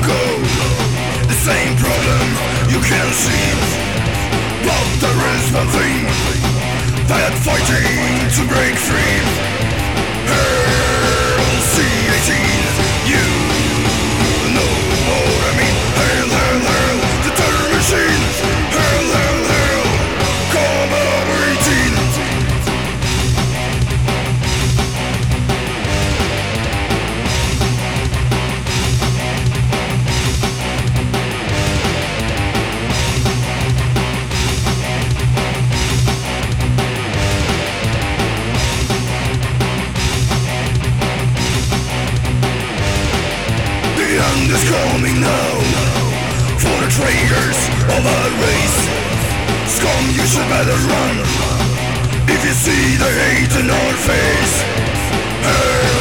go. The same problem you can see. But there is one thing That fighting to break free is coming now. For the traitors of our race. Scum, you should better run. If you see the hate in our face Hell,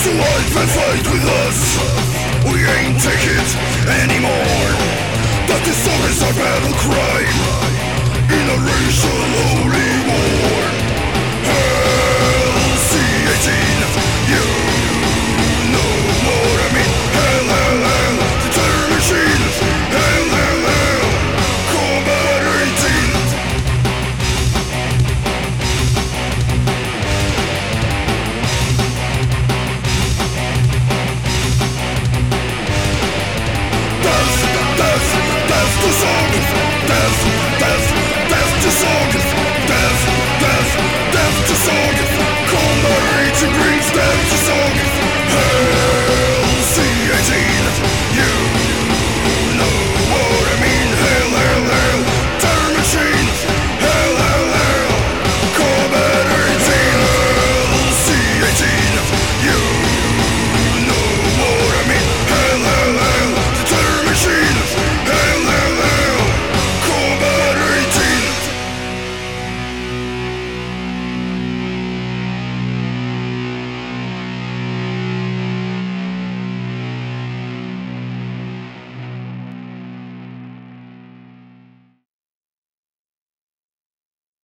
fight and fight with us. We ain't take it anymore. But this song is our battle cry Kisses